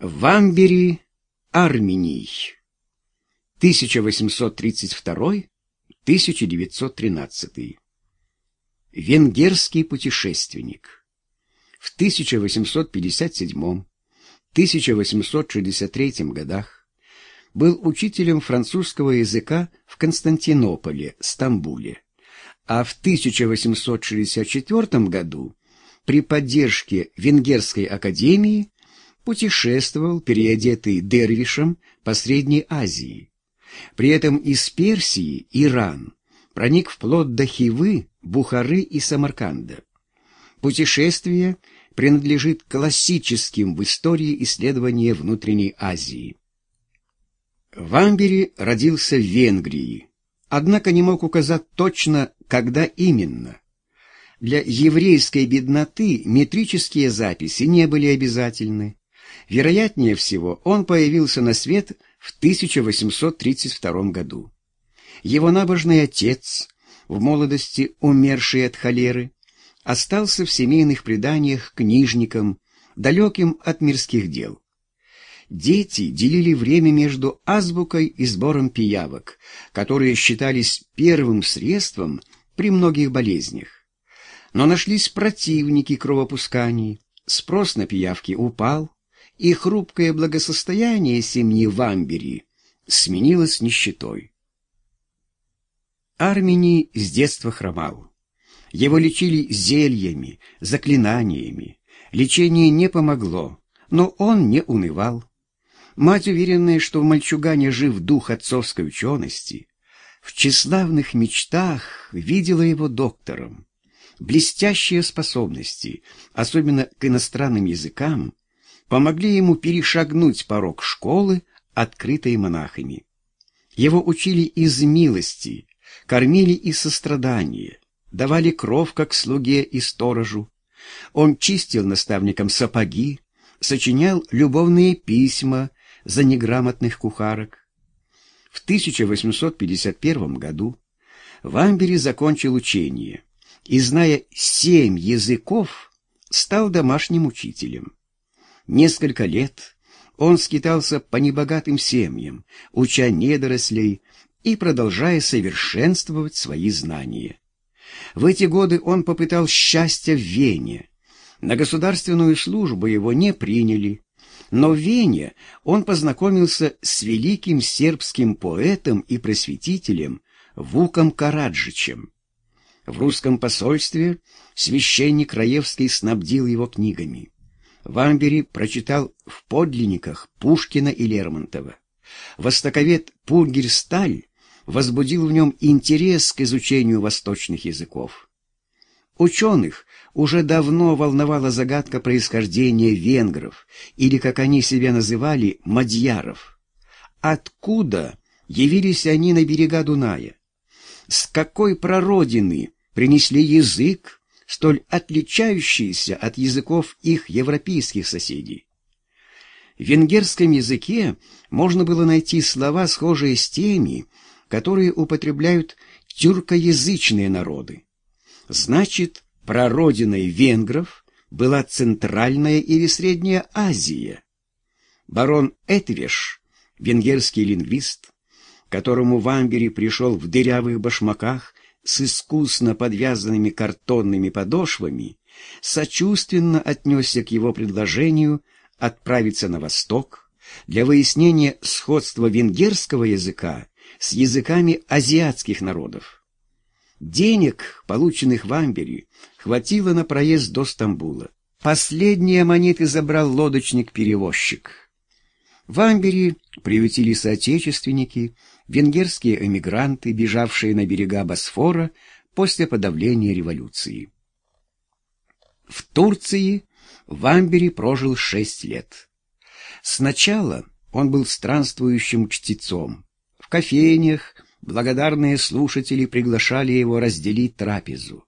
Вамбери, Армений. 1832-1913. Венгерский путешественник. В 1857-1863 годах был учителем французского языка в Константинополе, Стамбуле, а в 1864 году при поддержке Венгерской академии путешествовал, переодетый дервишем, по Средней Азии. При этом из Персии, Иран, проник вплоть до Хивы, Бухары и Самарканда. Путешествие принадлежит классическим в истории исследования внутренней Азии. Вамбери родился в Венгрии, однако не мог указать точно, когда именно. Для еврейской бедноты метрические записи не были обязательны. Вероятнее всего, он появился на свет в 1832 году. Его набожный отец, в молодости умерший от холеры, остался в семейных преданиях книжником, далеким от мирских дел. Дети делили время между азбукой и сбором пиявок, которые считались первым средством при многих болезнях. Но нашлись противники кровопусканий, спрос на пиявки упал, и хрупкое благосостояние семьи Вамбери сменилось нищетой. Армини с детства хромал. Его лечили зельями, заклинаниями. Лечение не помогло, но он не унывал. Мать, уверенная, что в мальчугане жив дух отцовской учености, в тщеславных мечтах видела его доктором. Блестящие способности, особенно к иностранным языкам, помогли ему перешагнуть порог школы, открытой монахами. Его учили из милости, кормили из сострадания, давали кров как слуге и сторожу. Он чистил наставникам сапоги, сочинял любовные письма за неграмотных кухарок. В 1851 году Вамбери закончил учение и, зная семь языков, стал домашним учителем. Несколько лет он скитался по небогатым семьям, уча недорослей и продолжая совершенствовать свои знания. В эти годы он попытал счастья в Вене. На государственную службу его не приняли, но в Вене он познакомился с великим сербским поэтом и просветителем Вуком Караджичем. В русском посольстве священник Раевский снабдил его книгами. Вамбери прочитал в подлинниках Пушкина и Лермонтова. Востоковед Пургерсталь возбудил в нем интерес к изучению восточных языков. Ученых уже давно волновала загадка происхождения венгров, или, как они себя называли, мадьяров. Откуда явились они на берега Дуная? С какой прародины принесли язык, столь отличающиеся от языков их европейских соседей. В венгерском языке можно было найти слова, схожие с теми, которые употребляют тюркоязычные народы. Значит, прародиной венгров была Центральная или Средняя Азия. Барон Этвеш, венгерский лингвист, которому в Амбере пришел в дырявых башмаках с искусно подвязанными картонными подошвами, сочувственно отнесся к его предложению отправиться на восток для выяснения сходства венгерского языка с языками азиатских народов. Денег, полученных в Амбере, хватило на проезд до Стамбула. Последние монеты забрал лодочник-перевозчик. В Амбере приютили соотечественники, венгерские эмигранты, бежавшие на берега Босфора после подавления революции. В Турции в Амбере прожил шесть лет. Сначала он был странствующим чтецом. В кофейнях благодарные слушатели приглашали его разделить трапезу.